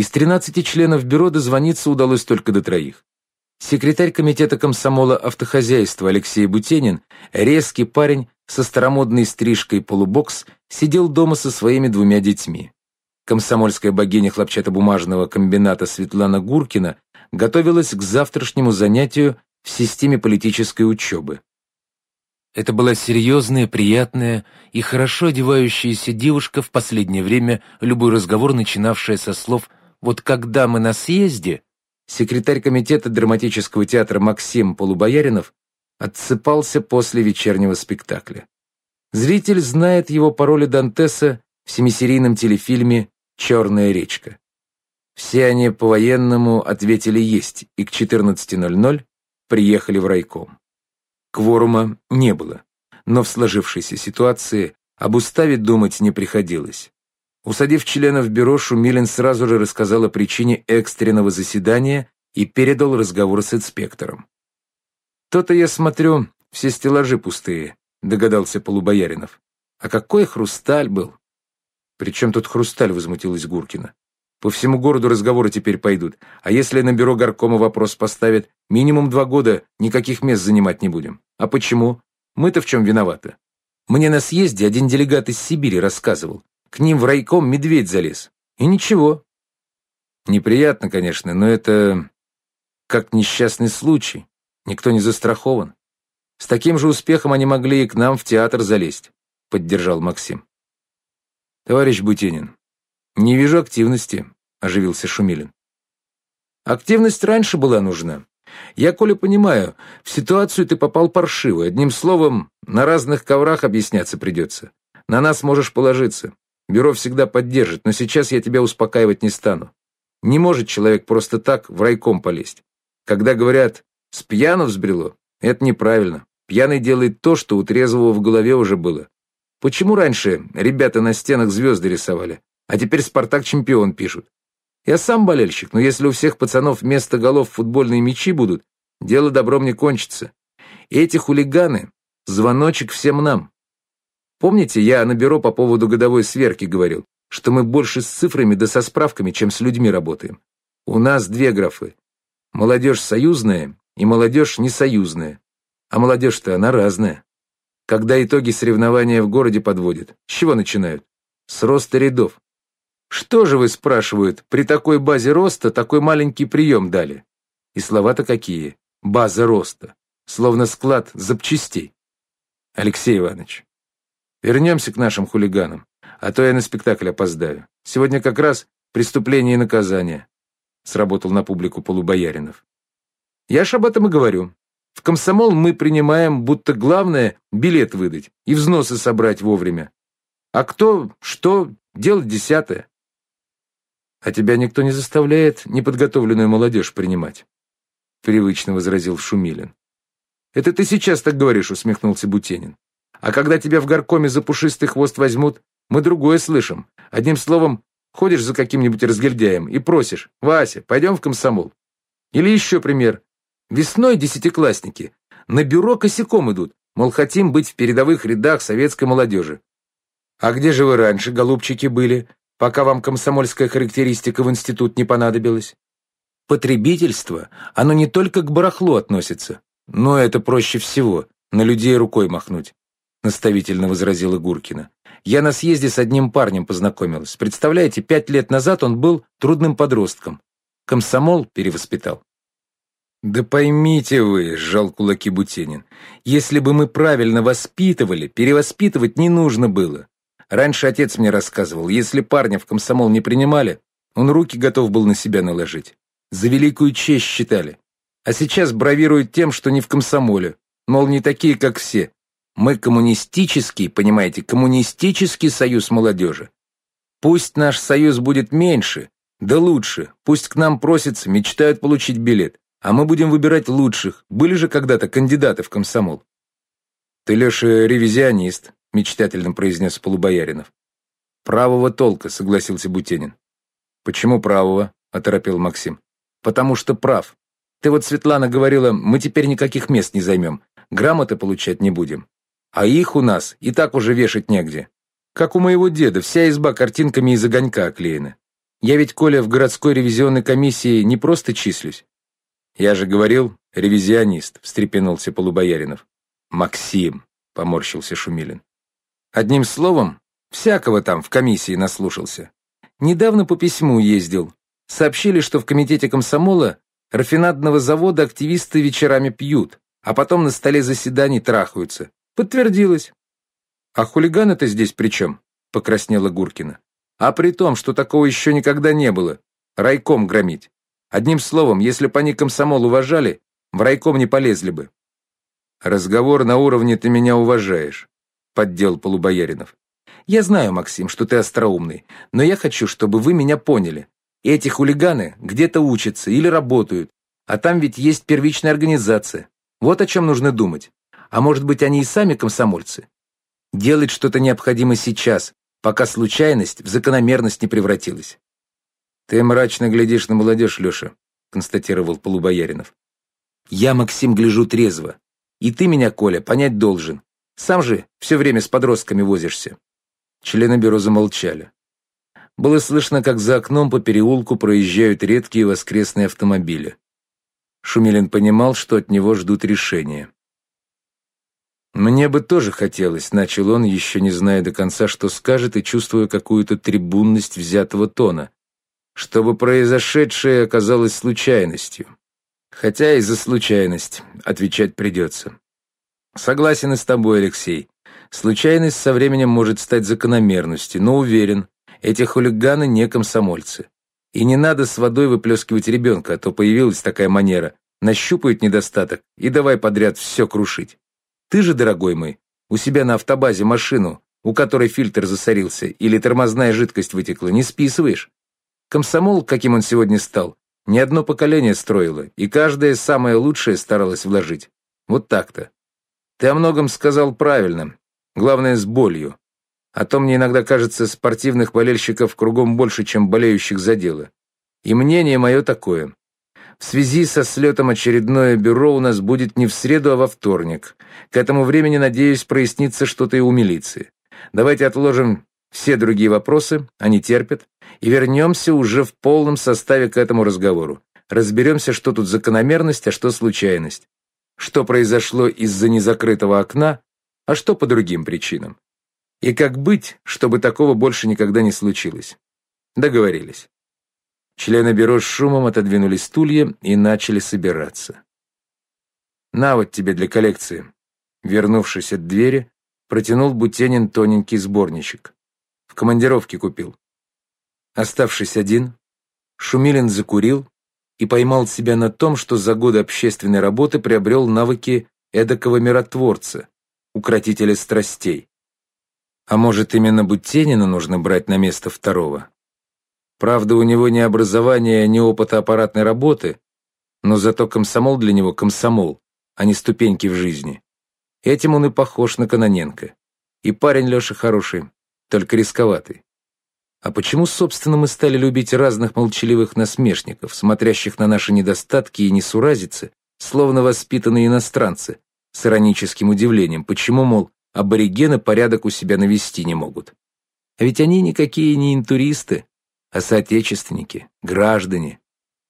Из 13 членов бюро дозвониться удалось только до троих. Секретарь комитета комсомола автохозяйства Алексей Бутенин, резкий парень со старомодной стрижкой полубокс, сидел дома со своими двумя детьми. Комсомольская богиня хлопчатобумажного комбината Светлана Гуркина готовилась к завтрашнему занятию в системе политической учебы. Это была серьезная, приятная и хорошо одевающаяся девушка в последнее время, любой разговор начинавшая со слов «Вот когда мы на съезде», секретарь комитета драматического театра Максим Полубояринов отсыпался после вечернего спектакля. Зритель знает его по роли Дантеса в семисерийном телефильме «Черная речка». Все они по-военному ответили «есть» и к 14.00 приехали в райком. Кворума не было, но в сложившейся ситуации об уставе думать не приходилось. Усадив членов бюро, Шумилин сразу же рассказал о причине экстренного заседания и передал разговор с инспектором. «То-то я смотрю, все стеллажи пустые», — догадался Полубояринов. «А какой хрусталь был!» «При чем тут хрусталь?» — возмутилась Гуркина. «По всему городу разговоры теперь пойдут, а если на бюро горкома вопрос поставят, минимум два года никаких мест занимать не будем. А почему? Мы-то в чем виноваты?» Мне на съезде один делегат из Сибири рассказывал, к ним в райком медведь залез. И ничего. Неприятно, конечно, но это как несчастный случай. Никто не застрахован. С таким же успехом они могли и к нам в театр залезть, поддержал Максим. Товарищ Бутенин, не вижу активности, оживился Шумилин. Активность раньше была нужна. Я, Коля, понимаю, в ситуацию ты попал паршиво. Одним словом, на разных коврах объясняться придется. На нас можешь положиться. Бюро всегда поддержит, но сейчас я тебя успокаивать не стану. Не может человек просто так в райком полезть. Когда говорят «с пьяну взбрело», это неправильно. Пьяный делает то, что у трезвого в голове уже было. Почему раньше ребята на стенах звезды рисовали, а теперь «Спартак чемпион» пишут? Я сам болельщик, но если у всех пацанов вместо голов футбольные мячи будут, дело добром не кончится. эти хулиганы — звоночек всем нам. Помните, я на бюро по поводу годовой сверки говорил, что мы больше с цифрами да со справками, чем с людьми работаем? У нас две графы. Молодежь союзная и молодежь несоюзная. А молодежь-то она разная. Когда итоги соревнования в городе подводят, с чего начинают? С роста рядов. Что же вы, спрашивают, при такой базе роста такой маленький прием дали? И слова-то какие? База роста. Словно склад запчастей. Алексей Иванович, Вернемся к нашим хулиганам, а то я на спектакль опоздаю. Сегодня как раз преступление и наказание. Сработал на публику полубояринов. Я ж об этом и говорю. В комсомол мы принимаем, будто главное билет выдать и взносы собрать вовремя. А кто, что, дело десятое. А тебя никто не заставляет неподготовленную молодежь принимать. Привычно возразил Шумилин. Это ты сейчас так говоришь, усмехнулся Бутенин. А когда тебя в горкоме за пушистый хвост возьмут, мы другое слышим. Одним словом, ходишь за каким-нибудь разгильдяем и просишь, «Вася, пойдем в комсомол». Или еще пример. Весной десятиклассники на бюро косяком идут, мол, хотим быть в передовых рядах советской молодежи. А где же вы раньше, голубчики, были, пока вам комсомольская характеристика в институт не понадобилась? Потребительство, оно не только к барахлу относится, но это проще всего, на людей рукой махнуть. — наставительно возразила Гуркина. «Я на съезде с одним парнем познакомилась. Представляете, пять лет назад он был трудным подростком. Комсомол перевоспитал». «Да поймите вы», — сжал кулаки Бутенин, «если бы мы правильно воспитывали, перевоспитывать не нужно было. Раньше отец мне рассказывал, если парня в комсомол не принимали, он руки готов был на себя наложить. За великую честь считали. А сейчас бравируют тем, что не в комсомоле. Мол, не такие, как все. Мы коммунистический, понимаете, коммунистический союз молодежи. Пусть наш союз будет меньше, да лучше. Пусть к нам просятся, мечтают получить билет. А мы будем выбирать лучших. Были же когда-то кандидаты в комсомол. Ты, Леша, ревизионист, мечтательно произнес Полубояринов. Правого толка, согласился Бутенин. Почему правого? оторопел Максим. Потому что прав. Ты вот, Светлана, говорила, мы теперь никаких мест не займем. Грамоты получать не будем. А их у нас и так уже вешать негде. Как у моего деда, вся изба картинками из огонька оклеена. Я ведь, Коля, в городской ревизионной комиссии не просто числюсь. Я же говорил, ревизионист, встрепенулся Полубояринов. Максим, поморщился Шумилин. Одним словом, всякого там в комиссии наслушался. Недавно по письму ездил. Сообщили, что в комитете комсомола рафинадного завода активисты вечерами пьют, а потом на столе заседаний трахаются. Подтвердилось. А хулиганы-то здесь при чем? Покраснела Гуркина. А при том, что такого еще никогда не было. Райком громить. Одним словом, если бы они комсомол уважали, в райком не полезли бы. Разговор на уровне «ты меня уважаешь», — поддел Полубояринов. Я знаю, Максим, что ты остроумный, но я хочу, чтобы вы меня поняли. Эти хулиганы где-то учатся или работают, а там ведь есть первичная организация. Вот о чем нужно думать. А может быть, они и сами комсомольцы? Делать что-то необходимо сейчас, пока случайность в закономерность не превратилась. «Ты мрачно глядишь на молодежь, Леша», — констатировал Полубояринов. «Я, Максим, гляжу трезво. И ты меня, Коля, понять должен. Сам же все время с подростками возишься». Члены бюро замолчали. Было слышно, как за окном по переулку проезжают редкие воскресные автомобили. Шумилин понимал, что от него ждут решения. «Мне бы тоже хотелось», — начал он, еще не зная до конца, что скажет, и чувствуя какую-то трибунность взятого тона, чтобы произошедшее оказалось случайностью. Хотя и за случайность отвечать придется. Согласен и с тобой, Алексей. Случайность со временем может стать закономерностью, но уверен, эти хулиганы не комсомольцы. И не надо с водой выплескивать ребенка, а то появилась такая манера. Нащупают недостаток и давай подряд все крушить. Ты же, дорогой мой, у себя на автобазе машину, у которой фильтр засорился или тормозная жидкость вытекла, не списываешь. Комсомол, каким он сегодня стал, ни одно поколение строило, и каждое самое лучшее старалось вложить. Вот так-то. Ты о многом сказал правильно, главное, с болью. А то мне иногда кажется, спортивных болельщиков кругом больше, чем болеющих за дело. И мнение мое такое. В связи со слетом очередное бюро у нас будет не в среду, а во вторник. К этому времени, надеюсь, прояснится что-то и у милиции. Давайте отложим все другие вопросы, они терпят, и вернемся уже в полном составе к этому разговору. Разберемся, что тут закономерность, а что случайность. Что произошло из-за незакрытого окна, а что по другим причинам. И как быть, чтобы такого больше никогда не случилось. Договорились. Члены бюро с шумом отодвинули стулья и начали собираться. «На вот тебе для коллекции». Вернувшись от двери, протянул Бутенин тоненький сборничек. В командировке купил. Оставшись один, Шумилин закурил и поймал себя на том, что за годы общественной работы приобрел навыки эдакого миротворца, укротителя страстей. А может, именно Бутенина нужно брать на место второго? Правда, у него ни образования, ни опыта аппаратной работы, но зато комсомол для него комсомол, а не ступеньки в жизни. Этим он и похож на Каноненко. И парень Леша хороший, только рисковатый. А почему, собственно, мы стали любить разных молчаливых насмешников, смотрящих на наши недостатки и несуразицы, словно воспитанные иностранцы, с ироническим удивлением, почему, мол, аборигены порядок у себя навести не могут? А ведь они никакие не интуристы, а соотечественники, граждане.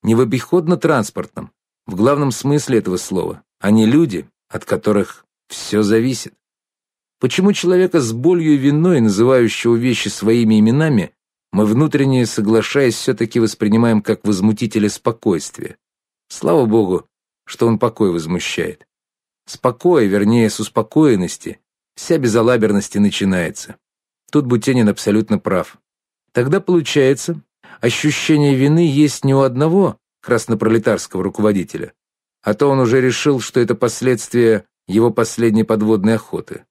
Не в обиходно-транспортном, в главном смысле этого слова. Они люди, от которых все зависит. Почему человека с болью и виной, называющего вещи своими именами, мы внутренне соглашаясь все-таки воспринимаем как возмутителя спокойствия? Слава Богу, что он покой возмущает. Спокой, вернее, с успокоенности, вся безалаберность и начинается. Тут Бутенин абсолютно прав. Тогда получается, ощущение вины есть не у одного краснопролетарского руководителя, а то он уже решил, что это последствия его последней подводной охоты.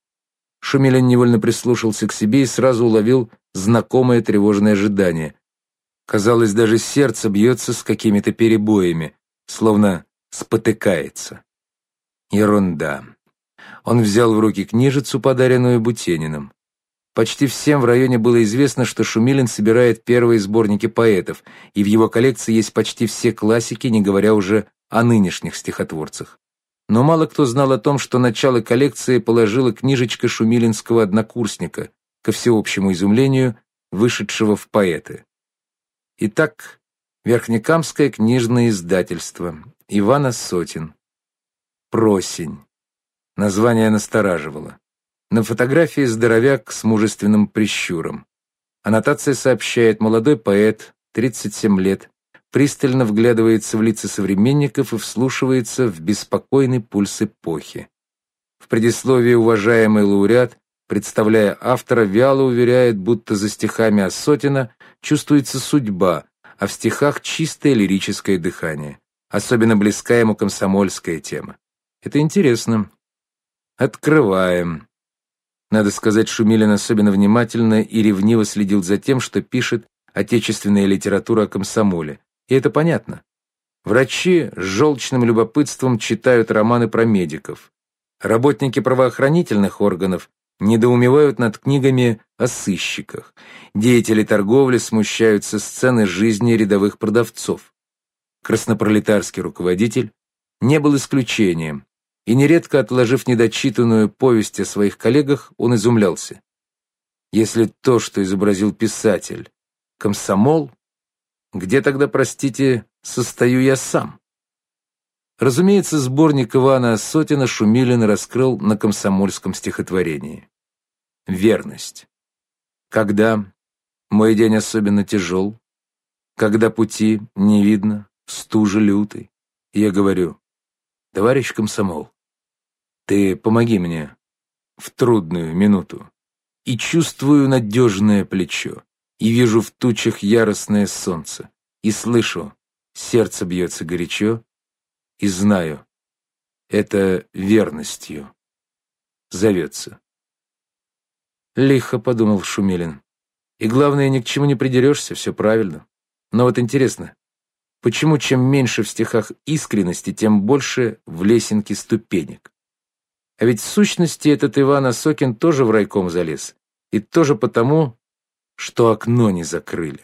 Шумилин невольно прислушался к себе и сразу уловил знакомое тревожное ожидание. Казалось, даже сердце бьется с какими-то перебоями, словно спотыкается. Ерунда. Он взял в руки книжицу, подаренную Бутениным. Почти всем в районе было известно, что Шумилин собирает первые сборники поэтов, и в его коллекции есть почти все классики, не говоря уже о нынешних стихотворцах. Но мало кто знал о том, что начало коллекции положила книжечка шумилинского однокурсника, ко всеобщему изумлению, вышедшего в поэты. Итак, Верхнекамское книжное издательство. Ивана Сотин. Просень. Название настораживало. На фотографии здоровяк с мужественным прищуром. Аннотация сообщает, молодой поэт, 37 лет, пристально вглядывается в лица современников и вслушивается в беспокойный пульс эпохи. В предисловии уважаемый лауреат, представляя автора, вяло уверяет, будто за стихами Осотина чувствуется судьба, а в стихах чистое лирическое дыхание. Особенно близка ему комсомольская тема. Это интересно. Открываем. Надо сказать, Шумилин особенно внимательно и ревниво следил за тем, что пишет отечественная литература о комсомоле. И это понятно. Врачи с желчным любопытством читают романы про медиков. Работники правоохранительных органов недоумевают над книгами о сыщиках. Деятели торговли смущаются сцены жизни рядовых продавцов. Краснопролетарский руководитель не был исключением, и нередко, отложив недочитанную повесть о своих коллегах, он изумлялся. Если то, что изобразил писатель, комсомол, где тогда, простите, состою я сам? Разумеется, сборник Ивана Сотина Шумилин раскрыл на комсомольском стихотворении. Верность. Когда мой день особенно тяжел, когда пути не видно, стужа лютый, я говорю, товарищ комсомол, ты помоги мне в трудную минуту. И чувствую надежное плечо, и вижу в тучах яростное солнце, и слышу, сердце бьется горячо, и знаю, это верностью зовется. Лихо, подумал Шумилин. И главное, ни к чему не придерешься, все правильно. Но вот интересно, почему чем меньше в стихах искренности, тем больше в лесенке ступенек? А ведь в сущности этот Иван Осокин тоже в райком залез. И тоже потому, что окно не закрыли.